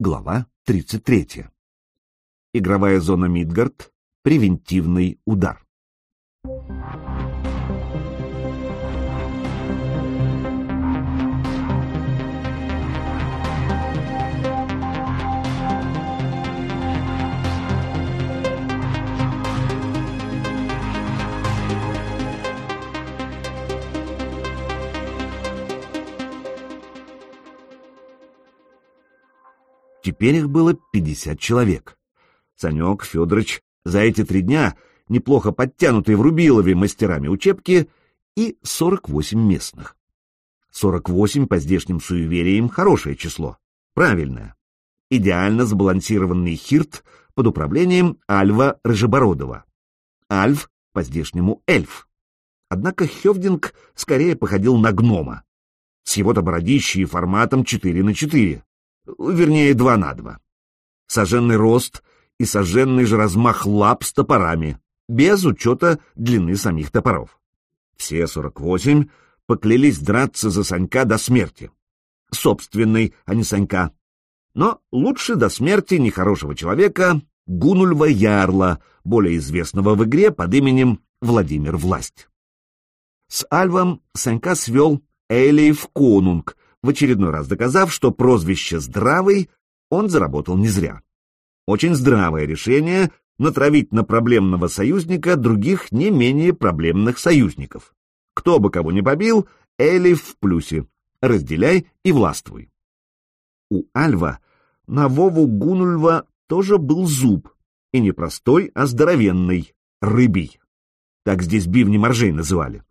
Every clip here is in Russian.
Глава 33. Игровая зона Мидгард. Превентивный удар. Теперь их было 50 человек. Санек Федорович за эти три дня, неплохо подтянутый в Рубилове мастерами учебки, и 48 местных. 48 по здешним суевериям хорошее число, правильное. Идеально сбалансированный хирт под управлением Альва Рыжебородова. Альф по-здешнему эльф. Однако Хевдинг скорее походил на гнома. С его-то бородищей и форматом 4 на 4 вернее, два на два. Соженный рост и соженный же размах лап с топорами, без учета длины самих топоров. Все сорок восемь поклялись драться за Санька до смерти. Собственный, а не Санька. Но лучше до смерти нехорошего человека Гунульва Ярла, более известного в игре под именем Владимир Власть. С Альвом Санька свел Элиев Конунг, в очередной раз доказав, что прозвище «здравый» он заработал не зря. Очень здравое решение натравить на проблемного союзника других не менее проблемных союзников. Кто бы кого ни побил, Эли в плюсе. Разделяй и властвуй. У Альва на Вову Гунульва тоже был зуб, и не простой, а здоровенный, рыбий. Так здесь бивни моржей называли.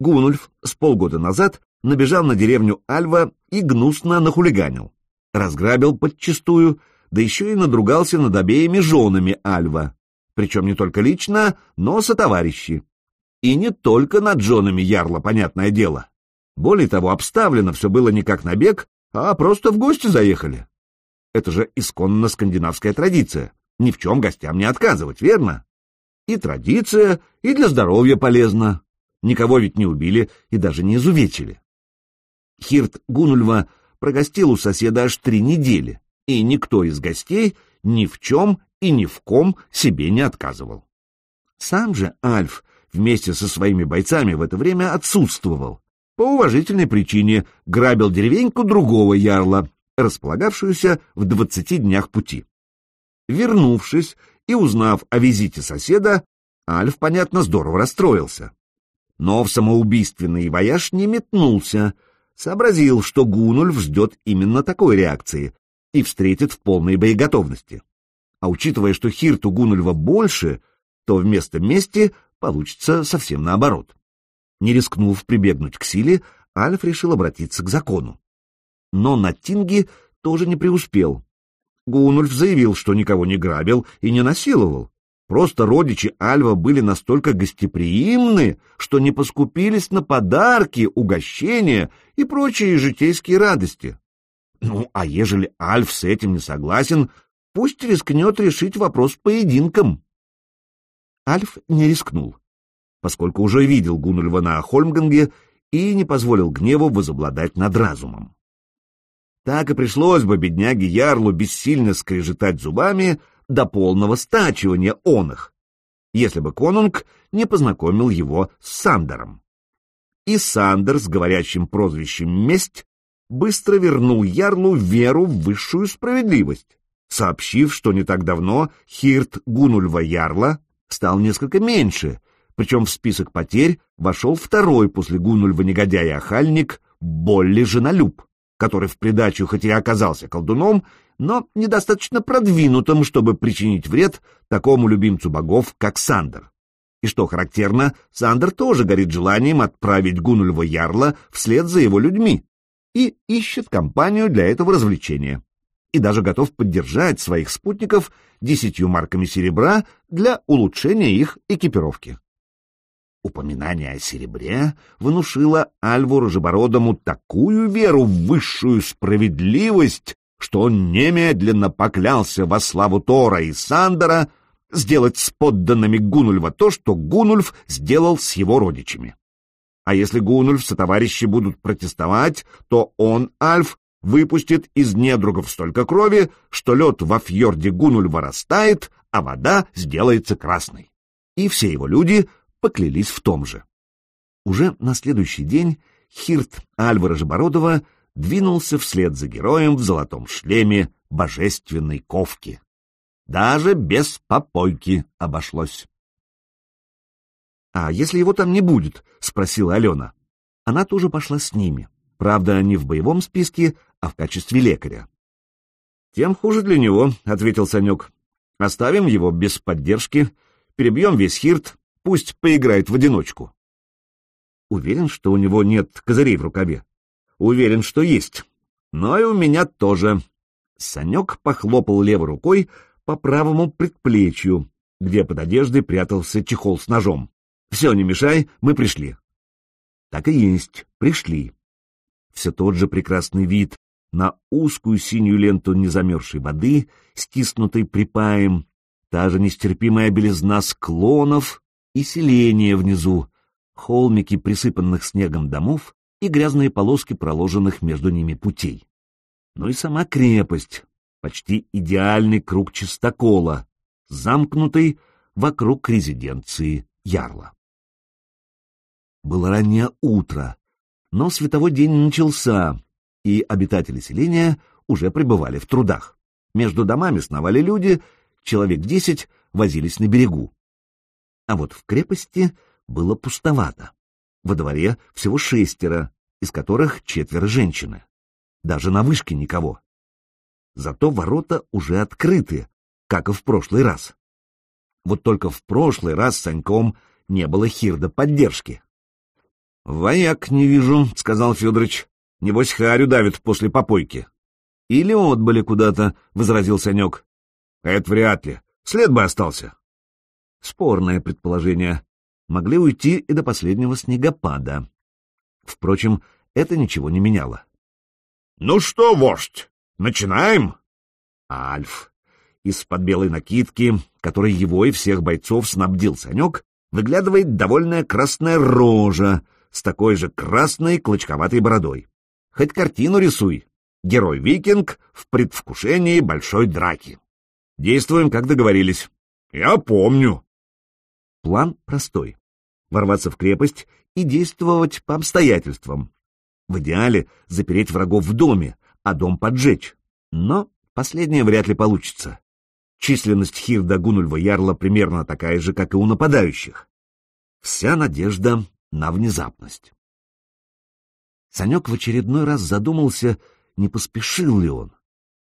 Гунульф с полгода назад набежал на деревню Альва и гнусно нахулиганил. Разграбил подчистую, да еще и надругался над обеими женами Альва. Причем не только лично, но сотоварищи. И не только над женами Ярла, понятное дело. Более того, обставлено все было не как набег, а просто в гости заехали. Это же исконно скандинавская традиция. Ни в чем гостям не отказывать, верно? И традиция, и для здоровья полезно. Никого ведь не убили и даже не изувечили. Хирт Гунульва прогостил у соседа аж три недели, и никто из гостей ни в чем и ни в ком себе не отказывал. Сам же Альф вместе со своими бойцами в это время отсутствовал. По уважительной причине грабил деревеньку другого ярла, располагавшуюся в двадцати днях пути. Вернувшись и узнав о визите соседа, Альф, понятно, здорово расстроился. Но в самоубийственный вояж не метнулся, сообразил, что Гунульф ждет именно такой реакции и встретит в полной боеготовности. А учитывая, что Хирту Гунульва больше, то вместо мести получится совсем наоборот. Не рискнув прибегнуть к силе, Альф решил обратиться к закону. Но на Тинге тоже не преуспел. Гунульф заявил, что никого не грабил и не насиловал, Просто родичи Альва были настолько гостеприимны, что не поскупились на подарки, угощения и прочие житейские радости. Ну, а ежели Альф с этим не согласен, пусть рискнет решить вопрос поединком. Альф не рискнул, поскольку уже видел Гунульва на Хольмганге и не позволил гневу возобладать над разумом. Так и пришлось бы бедняге Ярлу бессильно скрежетать зубами, до полного стачивания он их, если бы конунг не познакомил его с Сандером. И Сандер с говорящим прозвищем «Месть» быстро вернул Ярлу веру в высшую справедливость, сообщив, что не так давно Хирт Гунульва Ярла стал несколько меньше, причем в список потерь вошел второй после Гунульва негодяя-охальник Болли Женолюб, который в придачу хоть и оказался колдуном, но недостаточно продвинутым, чтобы причинить вред такому любимцу богов, как Сандер. И что характерно, Сандер тоже горит желанием отправить Гунульва Ярла вслед за его людьми и ищет компанию для этого развлечения. И даже готов поддержать своих спутников десятью марками серебра для улучшения их экипировки. Упоминание о серебре внушило Альву Рожебородому такую веру в высшую справедливость, что он немедленно поклялся во славу Тора и Сандера сделать с подданными Гунульва то, что Гунульф сделал с его родичами. А если Гунульф со товарищи будут протестовать, то он, Альф, выпустит из недругов столько крови, что лед во фьорде Гунульва растает, а вода сделается красной. И все его люди поклялись в том же. Уже на следующий день Хирт Альвара Жбородова двинулся вслед за героем в золотом шлеме божественной ковки. Даже без попойки обошлось. — А если его там не будет? — спросила Алена. Она тоже пошла с ними. Правда, не в боевом списке, а в качестве лекаря. — Тем хуже для него, — ответил Санек. — Оставим его без поддержки, перебьем весь хирт, пусть поиграет в одиночку. Уверен, что у него нет козырей в рукаве. Уверен, что есть. Но и у меня тоже. Санек похлопал левой рукой по правому предплечью, где под одеждой прятался чехол с ножом. «Все, не мешай, мы пришли». Так и есть, пришли. Все тот же прекрасный вид на узкую синюю ленту незамерзшей воды, стиснутой припаем, та же нестерпимая белизна склонов и селение внизу, холмики присыпанных снегом домов и грязные полоски проложенных между ними путей. Ну и сама крепость, почти идеальный круг чистокола, замкнутый вокруг резиденции Ярла. Было раннее утро, но световой день начался, и обитатели селения уже пребывали в трудах. Между домами сновали люди, человек десять возились на берегу. А вот в крепости было пустовато. Во дворе всего шестеро, из которых четверо женщины. Даже на вышке никого. Зато ворота уже открыты, как и в прошлый раз. Вот только в прошлый раз с Саньком не было хирда поддержки. — Вояк не вижу, — сказал Федорович. — Небось, харю давит после попойки. — Или отбыли куда-то, — возразил Санек. — Это вряд ли. След бы остался. Спорное предположение. Могли уйти и до последнего снегопада. Впрочем, это ничего не меняло. — Ну что, вождь, начинаем? Альф. Из-под белой накидки, которой его и всех бойцов снабдил Санек, выглядывает довольная красная рожа с такой же красной клочковатой бородой. Хоть картину рисуй. Герой-викинг в предвкушении большой драки. Действуем, как договорились. Я помню. План простой. Ворваться в крепость и действовать по обстоятельствам. В идеале запереть врагов в доме, а дом поджечь. Но последнее вряд ли получится. Численность Хирда Гунульва Ярла примерно такая же, как и у нападающих. Вся надежда на внезапность. Санек в очередной раз задумался, не поспешил ли он.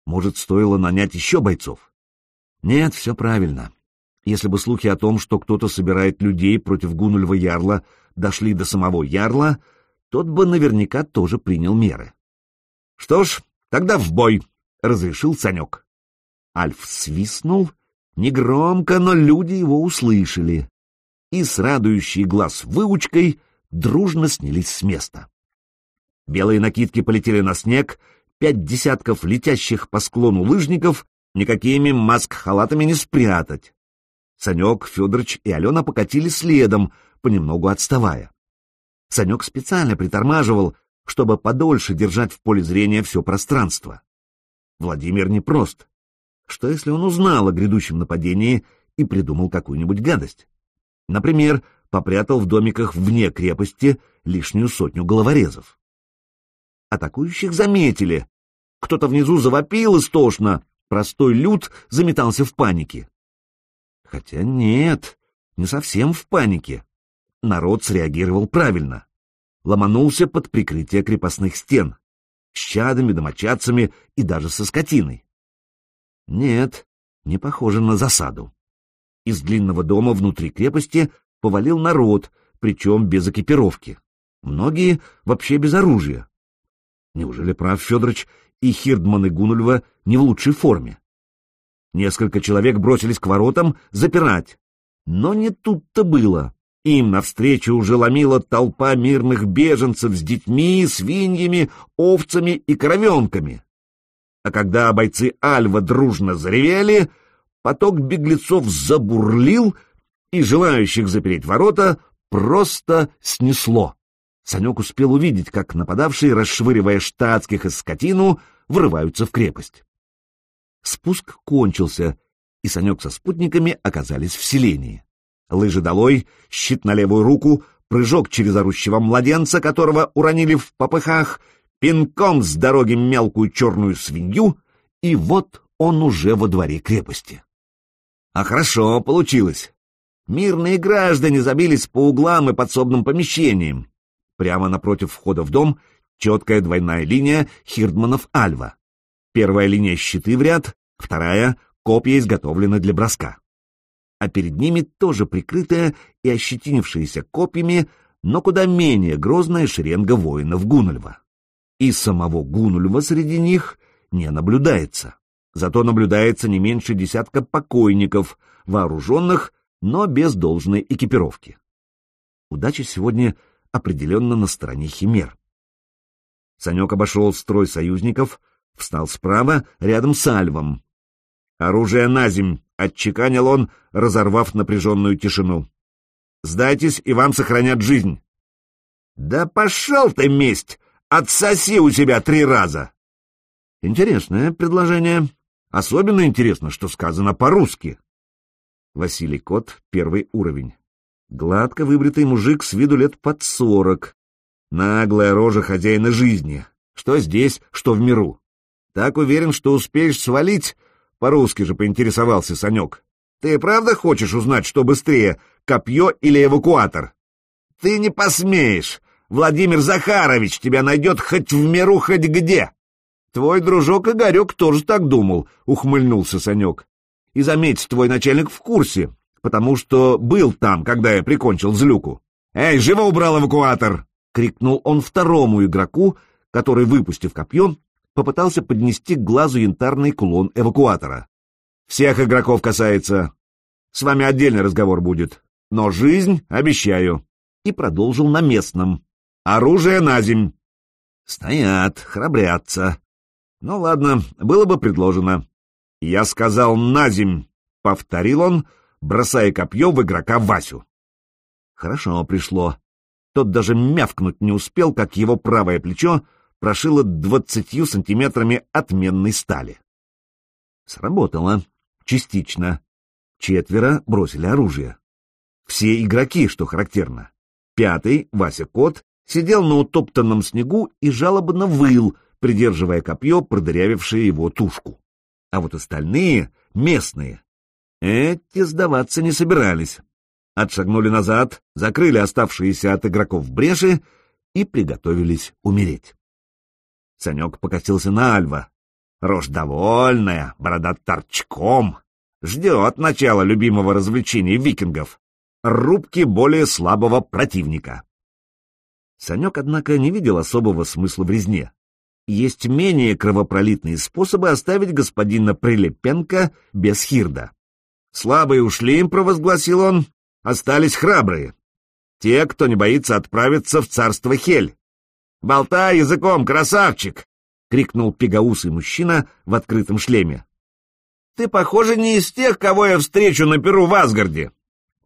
Может, стоило нанять еще бойцов? Нет, все правильно. Если бы слухи о том, что кто-то собирает людей против Гунульва Ярла, дошли до самого Ярла, тот бы наверняка тоже принял меры. — Что ж, тогда в бой, — разрешил Санек. Альф свистнул, негромко, но люди его услышали, и с радующей глаз выучкой дружно снялись с места. Белые накидки полетели на снег, пять десятков летящих по склону лыжников никакими маск-халатами не спрятать. Санек, Федорович и Алена покатили следом, понемногу отставая. Санек специально притормаживал, чтобы подольше держать в поле зрения все пространство. Владимир непрост. Что если он узнал о грядущем нападении и придумал какую-нибудь гадость? Например, попрятал в домиках вне крепости лишнюю сотню головорезов. Атакующих заметили. Кто-то внизу завопил истошно, простой люд заметался в панике. Хотя нет, не совсем в панике. Народ среагировал правильно. Ломанулся под прикрытие крепостных стен, с чадами, домочадцами и даже со скотиной. Нет, не похоже на засаду. Из длинного дома внутри крепости повалил народ, причем без экипировки. Многие вообще без оружия. Неужели прав Федорович и Хирдман и Гунульва не в лучшей форме? Несколько человек бросились к воротам запирать. Но не тут-то было. Им навстречу уже ломила толпа мирных беженцев с детьми, свиньями, овцами и коровенками. А когда бойцы Альва дружно заревели, поток беглецов забурлил, и желающих запереть ворота просто снесло. Санек успел увидеть, как нападавшие, расшвыривая штатских и скотину, врываются в крепость. Спуск кончился, и Санек со спутниками оказались в селении. Лыжи долой, щит на левую руку, прыжок через орущего младенца, которого уронили в попыхах, пинком с дороги мелкую черную свинью, и вот он уже во дворе крепости. А хорошо получилось. Мирные граждане забились по углам и подсобным помещениям. Прямо напротив входа в дом четкая двойная линия Хирдманов Альва. Первая линия щиты в ряд, вторая — копья изготовлены для броска. А перед ними тоже прикрытая и ощетинившаяся копьями, но куда менее грозная шеренга воинов Гунульва. И самого Гунульва среди них не наблюдается. Зато наблюдается не меньше десятка покойников, вооруженных, но без должной экипировки. Удача сегодня определенно на стороне химер. Санек обошел строй союзников, встал справа, рядом с Альвом. «Оружие на земь!» — отчеканил он, разорвав напряженную тишину. «Сдайтесь, и вам сохранят жизнь!» «Да пошел ты, месть! Отсоси у себя три раза!» Интересное предложение. Особенно интересно, что сказано по-русски. Василий Кот, первый уровень. Гладко выбритый мужик с виду лет под сорок. Наглая рожа хозяина жизни. Что здесь, что в миру. Так уверен, что успеешь свалить? По-русски же поинтересовался Санек. Ты правда хочешь узнать, что быстрее, копье или эвакуатор? Ты не посмеешь. Владимир Захарович тебя найдет хоть в миру, хоть где. Твой дружок Игорек тоже так думал, ухмыльнулся Санек. И заметь, твой начальник в курсе, потому что был там, когда я прикончил злюку. Эй, живо убрал эвакуатор! — крикнул он второму игроку, который, выпустив копье, попытался поднести к глазу янтарный кулон эвакуатора. «Всех игроков касается. С вами отдельный разговор будет, но жизнь обещаю». И продолжил на местном. «Оружие на земь». «Стоят, храбрятся. Ну ладно, было бы предложено». «Я сказал на земь», — повторил он, бросая копье в игрока Васю. Хорошо пришло. Тот даже мявкнуть не успел, как его правое плечо прошило двадцатью сантиметрами отменной стали. Сработало. Частично. Четверо бросили оружие. Все игроки, что характерно. Пятый, Вася Кот, сидел на утоптанном снегу и жалобно выл, придерживая копье, продырявившее его тушку. А вот остальные, местные, эти сдаваться не собирались отшагнули назад, закрыли оставшиеся от игроков бреши и приготовились умереть. Санек покатился на Альва. Рожь довольная, борода торчком. Ждет начала любимого развлечения викингов. Рубки более слабого противника. Санек, однако, не видел особого смысла в резне. Есть менее кровопролитные способы оставить господина Прилепенко без хирда. «Слабые ушли», — провозгласил он, остались храбрые. Те, кто не боится отправиться в царство Хель. «Болтай языком, красавчик!» — крикнул пегаусый мужчина в открытом шлеме. «Ты, похоже, не из тех, кого я встречу на Перу в Асгарде».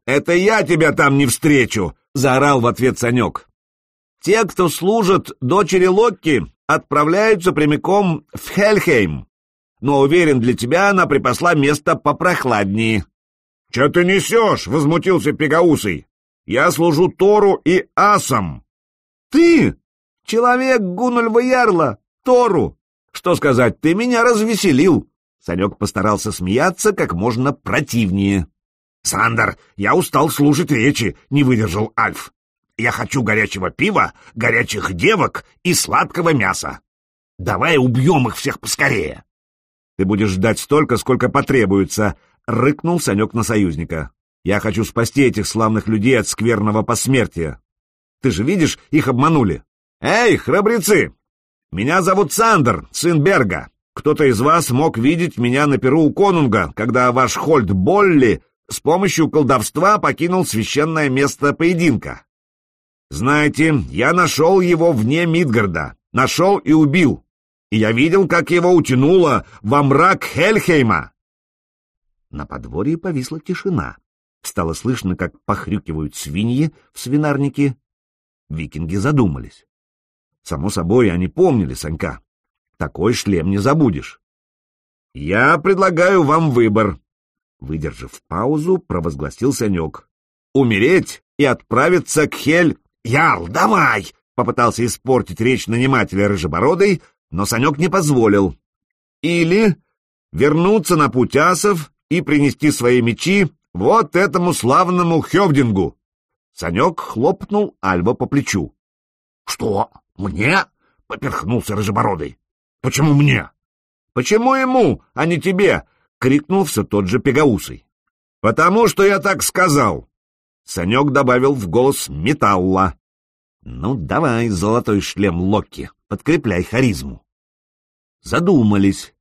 «Это я тебя там не встречу!» — заорал в ответ Санек. «Те, кто служат дочери Локки, отправляются прямиком в Хельхейм. Но уверен, для тебя она припасла место попрохладнее». «Че ты несешь?» — возмутился Пегаусый. «Я служу Тору и Асам». «Ты? Человек Гунульва Ярла, Тору! Что сказать, ты меня развеселил!» Санек постарался смеяться как можно противнее. «Сандер, я устал слушать речи», — не выдержал Альф. «Я хочу горячего пива, горячих девок и сладкого мяса. Давай убьем их всех поскорее». «Ты будешь ждать столько, сколько потребуется», — рыкнул Санек на союзника. «Я хочу спасти этих славных людей от скверного посмертия. Ты же видишь, их обманули. Эй, храбрецы! Меня зовут Сандер, сын Берга. Кто-то из вас мог видеть меня на перу у конунга, когда ваш Хольд Болли с помощью колдовства покинул священное место поединка. Знаете, я нашел его вне Мидгарда, нашел и убил. И я видел, как его утянуло во мрак Хельхейма. На подворье повисла тишина. Стало слышно, как похрюкивают свиньи в свинарнике. Викинги задумались. Само собой, они помнили Санька. Такой шлем не забудешь. «Я предлагаю вам выбор», — выдержав паузу, провозгласил Санек. «Умереть и отправиться к Хель...» «Ярл, давай!» — попытался испортить речь нанимателя Рыжебородой, но Санек не позволил. «Или вернуться на путь асов и принести свои мечи вот этому славному Хевдингу!» Санек хлопнул Альва по плечу. «Что, мне?» — поперхнулся Рыжебородый. «Почему мне?» «Почему ему, а не тебе?» — крикнул все тот же Пегаусый. «Потому что я так сказал!» Санек добавил в голос металла. «Ну, давай, золотой шлем Локи, подкрепляй харизму». Задумались.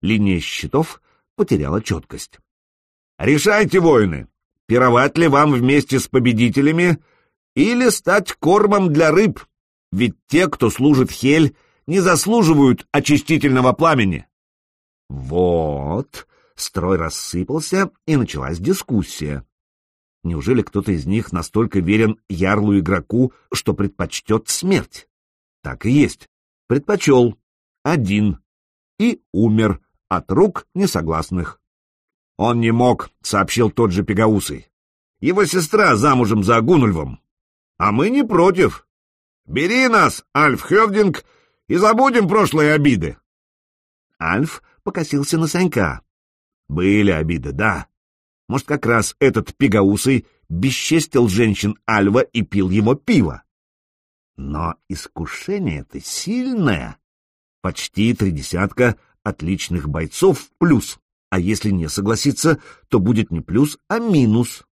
Линия щитов потеряла четкость. «Решайте, воины, пировать ли вам вместе с победителями или стать кормом для рыб, ведь те, кто служит Хель, не заслуживают очистительного пламени». Вот, строй рассыпался, и началась дискуссия. Неужели кто-то из них настолько верен ярлу игроку, что предпочтет смерть? Так и есть. Предпочел. Один. И умер от рук несогласных. Он не мог, сообщил тот же Пегаусый. Его сестра замужем за Гунульвом. А мы не против. Бери нас, Альф Хевдинг, и забудем прошлые обиды. Альф покосился на Санька. Были обиды, да. Может, как раз этот пигаусый бесчестил женщин Альва и пил его пиво. Но искушение это сильное. Почти три десятка отличных бойцов в плюс. А если не согласиться, то будет не плюс, а минус.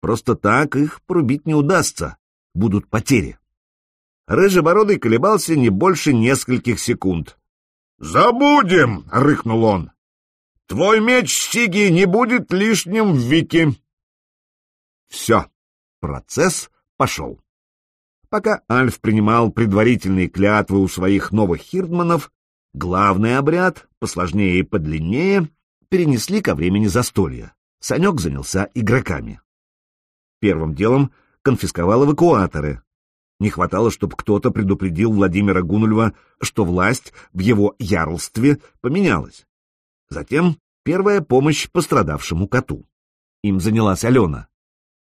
Просто так их порубить не удастся. Будут потери. Рыжебородый колебался не больше нескольких секунд. «Забудем!» — рыкнул он. «Твой меч, Сиги, не будет лишним в Вики!» Все, процесс пошел. Пока Альф принимал предварительные клятвы у своих новых хирдманов, главный обряд, посложнее и подлиннее, перенесли ко времени застолья. Санек занялся игроками. Первым делом конфисковал эвакуаторы, не хватало, чтобы кто-то предупредил Владимира Гунульва, что власть в его ярлстве поменялась. Затем первая помощь пострадавшему коту. Им занялась Алена.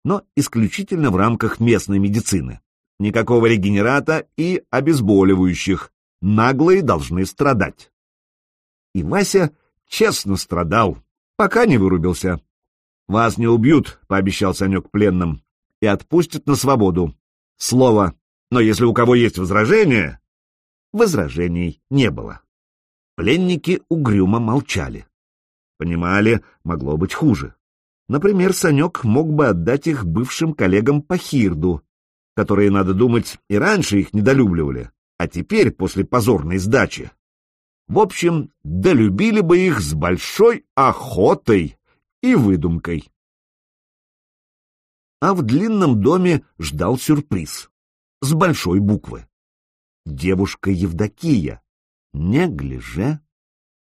Но исключительно в рамках местной медицины. Никакого регенерата и обезболивающих. Наглые должны страдать. И Вася честно страдал, пока не вырубился. «Вас не убьют», — пообещал Санек пленным, — «и отпустят на свободу. Слово но если у кого есть возражения... Возражений не было. Пленники угрюмо молчали. Понимали, могло быть хуже. Например, Санек мог бы отдать их бывшим коллегам по Хирду, которые, надо думать, и раньше их недолюбливали, а теперь, после позорной сдачи. В общем, долюбили бы их с большой охотой и выдумкой. А в длинном доме ждал сюрприз с большой буквы. Девушка Евдокия, неглиже,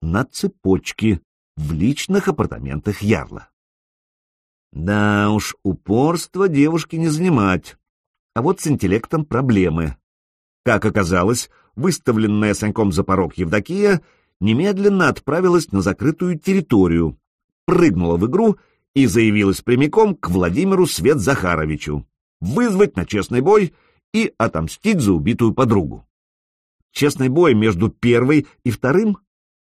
на цепочке, в личных апартаментах Ярла. Да уж, упорство девушки не занимать. А вот с интеллектом проблемы. Как оказалось, выставленная Саньком за порог Евдокия немедленно отправилась на закрытую территорию, прыгнула в игру и заявилась прямиком к Владимиру Свет Захаровичу. Вызвать на честный бой и отомстить за убитую подругу. Честный бой между первой и вторым?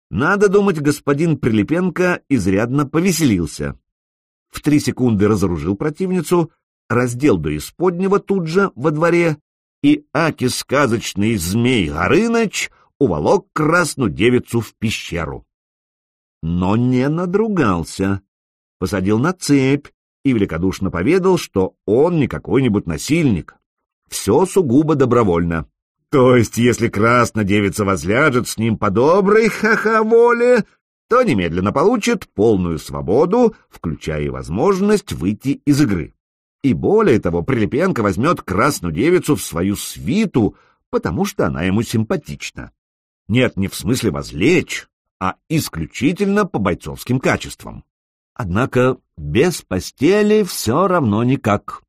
Надо думать, господин Прилипенко изрядно повеселился. В три секунды разоружил противницу, раздел до исподнего тут же во дворе, и аки сказочный змей Горыныч уволок красную девицу в пещеру. Но не надругался, посадил на цепь и великодушно поведал, что он не какой-нибудь насильник, все сугубо добровольно. То есть, если красная девица возляжет с ним по доброй ха-ха-воле, то немедленно получит полную свободу, включая и возможность выйти из игры. И более того, Прилепенко возьмет красную девицу в свою свиту, потому что она ему симпатична. Нет, не в смысле возлечь, а исключительно по бойцовским качествам. Однако без постели все равно никак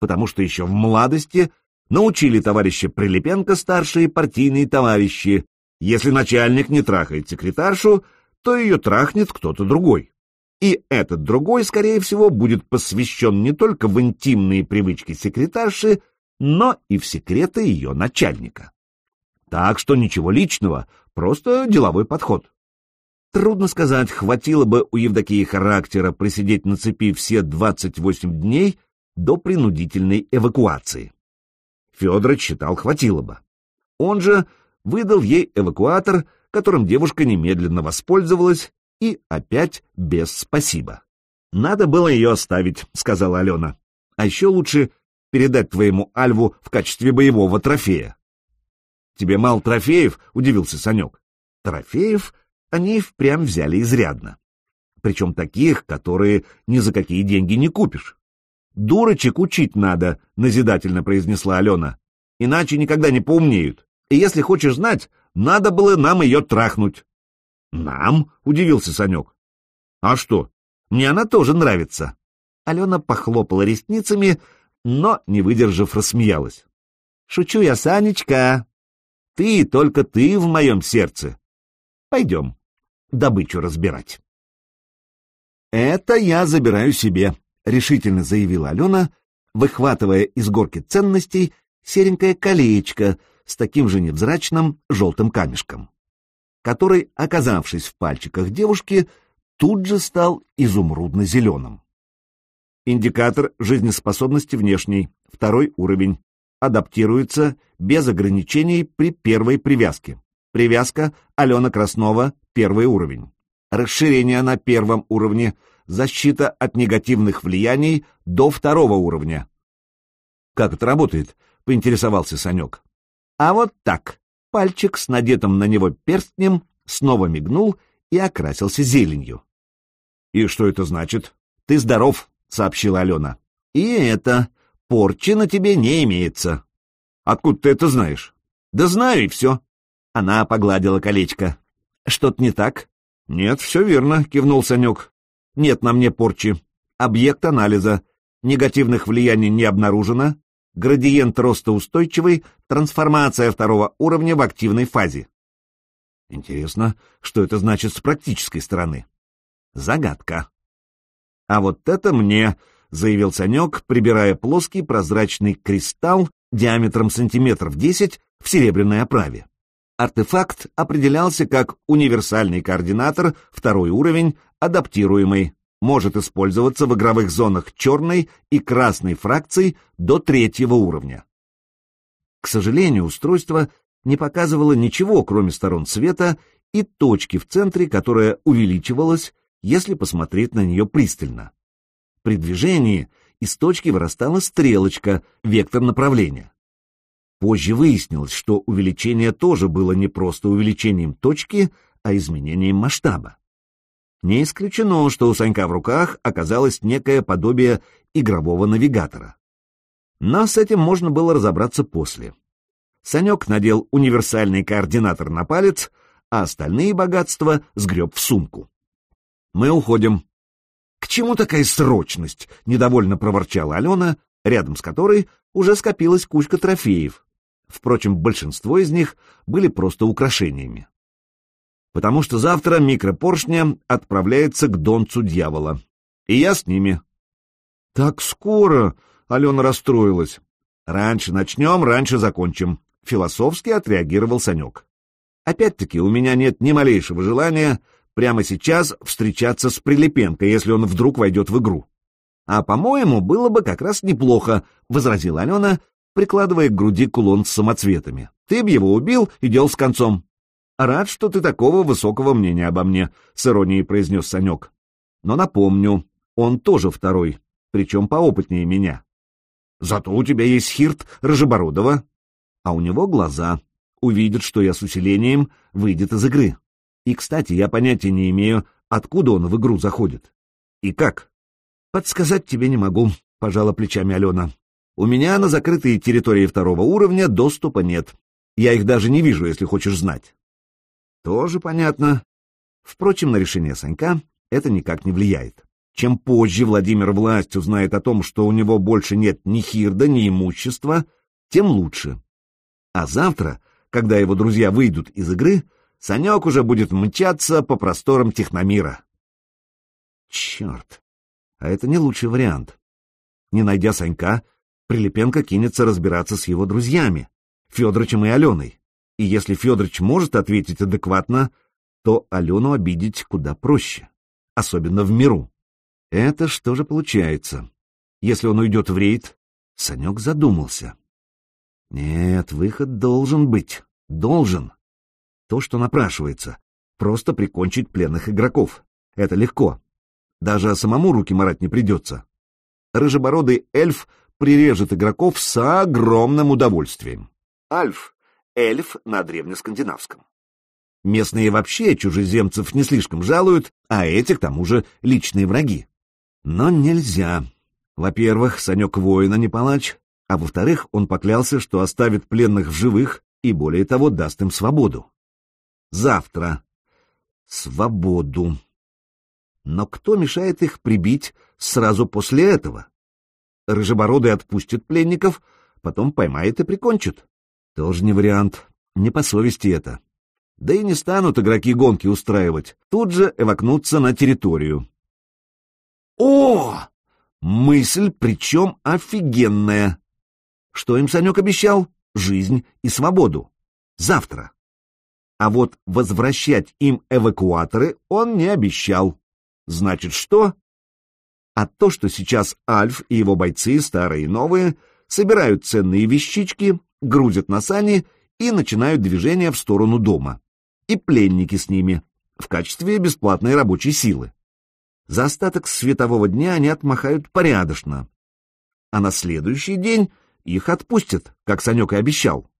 потому что еще в молодости Научили товарища Прилепенко-старшие партийные товарищи. Если начальник не трахает секретаршу, то ее трахнет кто-то другой. И этот другой, скорее всего, будет посвящен не только в интимные привычки секретарши, но и в секреты ее начальника. Так что ничего личного, просто деловой подход. Трудно сказать, хватило бы у Евдокии характера присидеть на цепи все 28 дней до принудительной эвакуации. Федорович считал, хватило бы. Он же выдал ей эвакуатор, которым девушка немедленно воспользовалась, и опять без спасибо. «Надо было ее оставить», — сказала Алена. «А еще лучше передать твоему Альву в качестве боевого трофея». «Тебе мало трофеев?» — удивился Санек. «Трофеев они впрямь взяли изрядно. Причем таких, которые ни за какие деньги не купишь. «Дурочек учить надо», — назидательно произнесла Алена. «Иначе никогда не поумнеют. И если хочешь знать, надо было нам ее трахнуть». «Нам?» — удивился Санек. «А что? Мне она тоже нравится». Алена похлопала ресницами, но, не выдержав, рассмеялась. «Шучу я, Санечка. Ты, только ты в моем сердце. Пойдем добычу разбирать». «Это я забираю себе», — решительно заявила Алена, выхватывая из горки ценностей серенькое колечко с таким же невзрачным желтым камешком который, оказавшись в пальчиках девушки, тут же стал изумрудно-зеленым. Индикатор жизнеспособности внешней, второй уровень, адаптируется без ограничений при первой привязке. Привязка Алена Краснова, первый уровень. Расширение на первом уровне, защита от негативных влияний до второго уровня. «Как это работает?» — поинтересовался Санек. «А вот так пальчик с надетым на него перстнем снова мигнул и окрасился зеленью. «И что это значит?» «Ты здоров», — сообщила Алена. «И это, порчи на тебе не имеется». «Откуда ты это знаешь?» «Да знаю, и все». Она погладила колечко. «Что-то не так?» «Нет, все верно», — кивнул Санек. «Нет на мне порчи. Объект анализа. Негативных влияний не обнаружено градиент роста устойчивый, трансформация второго уровня в активной фазе. Интересно, что это значит с практической стороны? Загадка. А вот это мне, заявил Санек, прибирая плоский прозрачный кристалл диаметром сантиметров 10 в серебряной оправе. Артефакт определялся как универсальный координатор, второй уровень, адаптируемый, может использоваться в игровых зонах черной и красной фракций до третьего уровня. К сожалению, устройство не показывало ничего, кроме сторон света и точки в центре, которая увеличивалась, если посмотреть на нее пристально. При движении из точки вырастала стрелочка, вектор направления. Позже выяснилось, что увеличение тоже было не просто увеличением точки, а изменением масштаба. Не исключено, что у Санька в руках оказалось некое подобие игрового навигатора. Но с этим можно было разобраться после. Санек надел универсальный координатор на палец, а остальные богатства сгреб в сумку. «Мы уходим». «К чему такая срочность?» — недовольно проворчала Алена, рядом с которой уже скопилась кучка трофеев. Впрочем, большинство из них были просто украшениями потому что завтра микропоршня отправляется к донцу дьявола. И я с ними. — Так скоро? — Алена расстроилась. — Раньше начнем, раньше закончим. Философски отреагировал Санек. Опять-таки, у меня нет ни малейшего желания прямо сейчас встречаться с Прилепенко, если он вдруг войдет в игру. А, по-моему, было бы как раз неплохо, — возразила Алена, прикладывая к груди кулон с самоцветами. Ты б его убил и дел с концом. «Рад, что ты такого высокого мнения обо мне», — с иронией произнес Санек. «Но напомню, он тоже второй, причем поопытнее меня. Зато у тебя есть хирт Рожебородова, а у него глаза. Увидит, что я с усилением, выйдет из игры. И, кстати, я понятия не имею, откуда он в игру заходит. И как? Подсказать тебе не могу, — пожала плечами Алена. У меня на закрытые территории второго уровня доступа нет. Я их даже не вижу, если хочешь знать. Тоже понятно. Впрочем, на решение Санька это никак не влияет. Чем позже Владимир власть узнает о том, что у него больше нет ни хирда, ни имущества, тем лучше. А завтра, когда его друзья выйдут из игры, Санек уже будет мчаться по просторам техномира. Черт, а это не лучший вариант. Не найдя Санька, Прилепенко кинется разбираться с его друзьями, Федорычем и Аленой. И если Федорович может ответить адекватно, то Алену обидеть куда проще, особенно в миру. Это что же получается? Если он уйдет в рейд, Санек задумался. Нет, выход должен быть. Должен. То, что напрашивается. Просто прикончить пленных игроков. Это легко. Даже самому руки марать не придется. Рыжебородый эльф прирежет игроков с огромным удовольствием. Альф — эльф на древнескандинавском. Местные вообще чужеземцев не слишком жалуют, а эти, к тому же, личные враги. Но нельзя. Во-первых, Санек воина не палач, а во-вторых, он поклялся, что оставит пленных в живых и, более того, даст им свободу. Завтра. Свободу. Но кто мешает их прибить сразу после этого? Рыжебородый отпустит пленников, потом поймает и прикончит. Тоже не вариант, не по совести это. Да и не станут игроки гонки устраивать, тут же эвакнуться на территорию. О! Мысль, причем офигенная. Что им Санек обещал? Жизнь и свободу. Завтра. А вот возвращать им эвакуаторы он не обещал. Значит, что? А то, что сейчас Альф и его бойцы, старые и новые, собирают ценные вещички, грузят на сани и начинают движение в сторону дома. И пленники с ними, в качестве бесплатной рабочей силы. За остаток светового дня они отмахают порядочно. А на следующий день их отпустят, как Санек и обещал.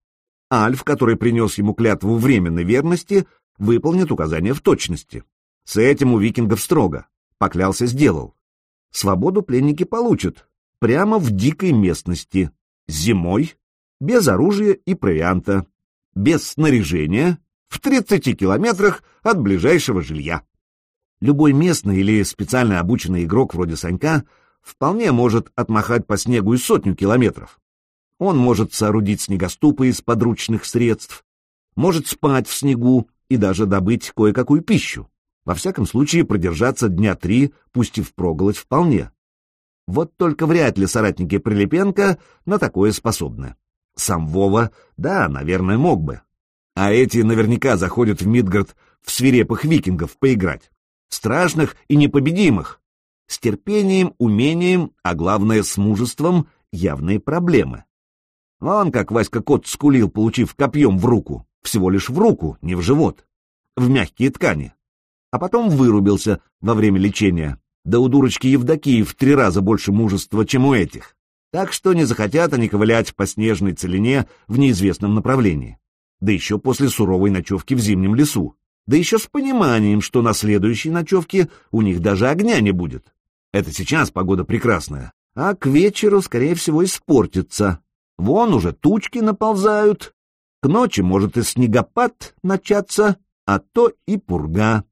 Альф, который принес ему клятву временной верности, выполнит указания в точности. С этим у викингов строго. Поклялся, сделал. Свободу пленники получат. Прямо в дикой местности. Зимой. Без оружия и провианта. Без снаряжения. В 30 километрах от ближайшего жилья. Любой местный или специально обученный игрок вроде Санька вполне может отмахать по снегу и сотню километров. Он может соорудить снегоступы из подручных средств, может спать в снегу и даже добыть кое-какую пищу. Во всяком случае, продержаться дня три, пусть и впроголодь, вполне. Вот только вряд ли соратники Прилепенко на такое способны. Сам Вова, да, наверное, мог бы. А эти наверняка заходят в Мидгард в свирепых викингов поиграть. Страшных и непобедимых. С терпением, умением, а главное, с мужеством явные проблемы. Вон как Васька Кот скулил, получив копьем в руку. Всего лишь в руку, не в живот. В мягкие ткани. А потом вырубился во время лечения. Да у дурочки Евдокии в три раза больше мужества, чем у этих. Так что не захотят они ковылять по снежной целине в неизвестном направлении. Да еще после суровой ночевки в зимнем лесу. Да еще с пониманием, что на следующей ночевке у них даже огня не будет. Это сейчас погода прекрасная, а к вечеру, скорее всего, испортится. Вон уже тучки наползают. К ночи может и снегопад начаться, а то и пурга.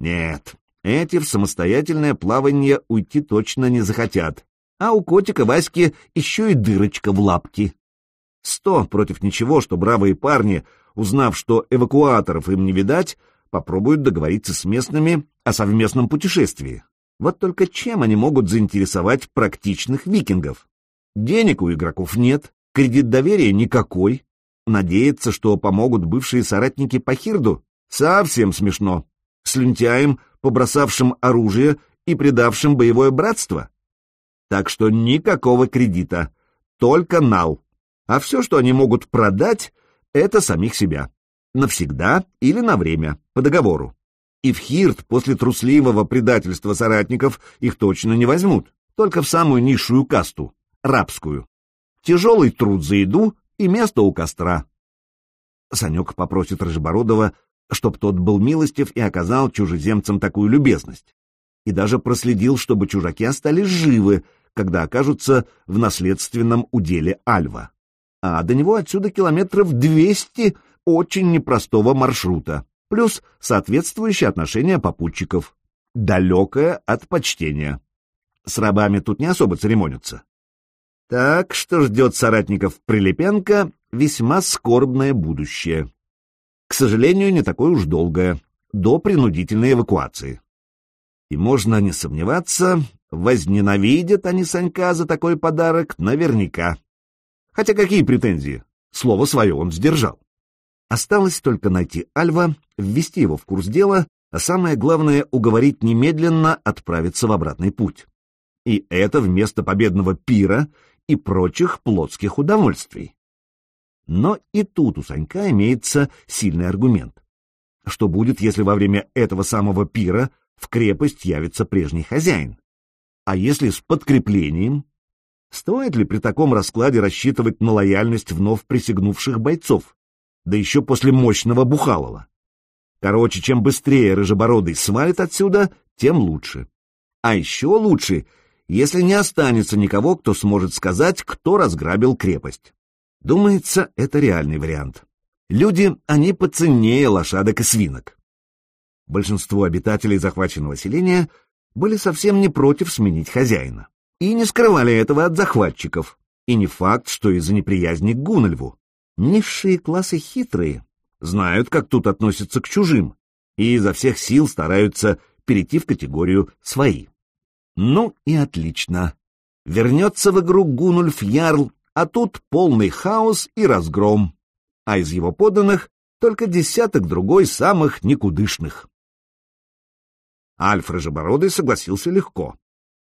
Нет, эти в самостоятельное плавание уйти точно не захотят. А у котика Васьки еще и дырочка в лапке. Сто против ничего, что бравые парни, узнав, что эвакуаторов им не видать, попробуют договориться с местными о совместном путешествии. Вот только чем они могут заинтересовать практичных викингов? Денег у игроков нет, кредит доверия никакой. Надеяться, что помогут бывшие соратники по Хирду, совсем смешно. С лентяем, побросавшим оружие и предавшим боевое братство. Так что никакого кредита, только нал. А все, что они могут продать, это самих себя. Навсегда или на время, по договору. И в Хирт после трусливого предательства соратников их точно не возьмут, только в самую низшую касту рабскую. Тяжелый труд за еду и место у костра. Санек попросит Рыжебородова, чтоб тот был милостив и оказал чужеземцам такую любезность. И даже проследил, чтобы чужаки остались живы, когда окажутся в наследственном уделе Альва. А до него отсюда километров двести очень непростого маршрута, плюс соответствующее отношение попутчиков. Далекое от почтения. С рабами тут не особо церемонятся. Так что ждет соратников Прилепенко весьма скорбное будущее. К сожалению, не такое уж долгое, до принудительной эвакуации. И можно не сомневаться, возненавидят они Санька за такой подарок наверняка. Хотя какие претензии? Слово свое он сдержал. Осталось только найти Альва, ввести его в курс дела, а самое главное — уговорить немедленно отправиться в обратный путь. И это вместо победного пира и прочих плотских удовольствий. Но и тут у Санька имеется сильный аргумент. Что будет, если во время этого самого пира в крепость явится прежний хозяин? А если с подкреплением? Стоит ли при таком раскладе рассчитывать на лояльность вновь присягнувших бойцов? Да еще после мощного Бухалова. Короче, чем быстрее Рыжебородый свалит отсюда, тем лучше. А еще лучше, если не останется никого, кто сможет сказать, кто разграбил крепость. Думается, это реальный вариант. Люди, они поценнее лошадок и свинок. Большинство обитателей захваченного селения были совсем не против сменить хозяина. И не скрывали этого от захватчиков. И не факт, что из-за неприязни к Гунальву. Низшие классы хитрые, знают, как тут относятся к чужим, и изо всех сил стараются перейти в категорию «свои». Ну и отлично. Вернется в игру Гунульф Ярл, а тут полный хаос и разгром. А из его подданных только десяток другой самых никудышных. Альф Рыжебородый согласился легко.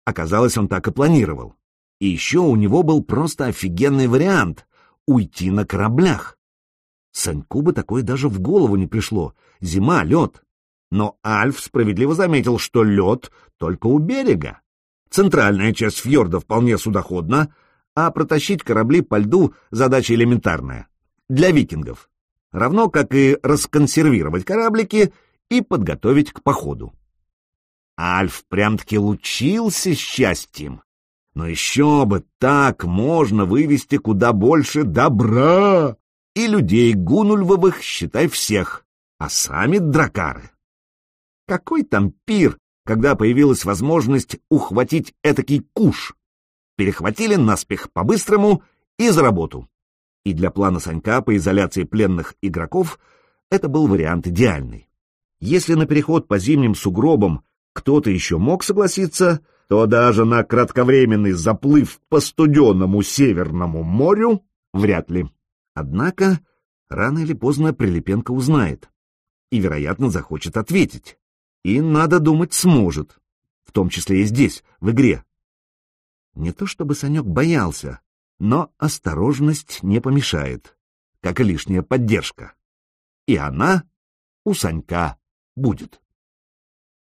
Оказалось, он так и планировал. И еще у него был просто офигенный вариант — уйти на кораблях. Саньку бы такое даже в голову не пришло. Зима, лед. Но Альф справедливо заметил, что лед только у берега. Центральная часть фьорда вполне судоходна, а протащить корабли по льду — задача элементарная. Для викингов. Равно как и расконсервировать кораблики и подготовить к походу. Альф прям-таки лучился счастьем. Но еще бы так можно вывести куда больше добра и людей гунульвовых, считай, всех, а сами дракары. Какой там пир, когда появилась возможность ухватить этакий куш? Перехватили наспех по-быстрому и за работу. И для плана Санька по изоляции пленных игроков это был вариант идеальный. Если на переход по зимним сугробам кто-то еще мог согласиться, то даже на кратковременный заплыв по студенному Северному морю вряд ли. Однако рано или поздно Прилепенко узнает и, вероятно, захочет ответить. И, надо думать, сможет, в том числе и здесь, в игре. Не то чтобы Санек боялся, но осторожность не помешает, как и лишняя поддержка. И она у Санька будет.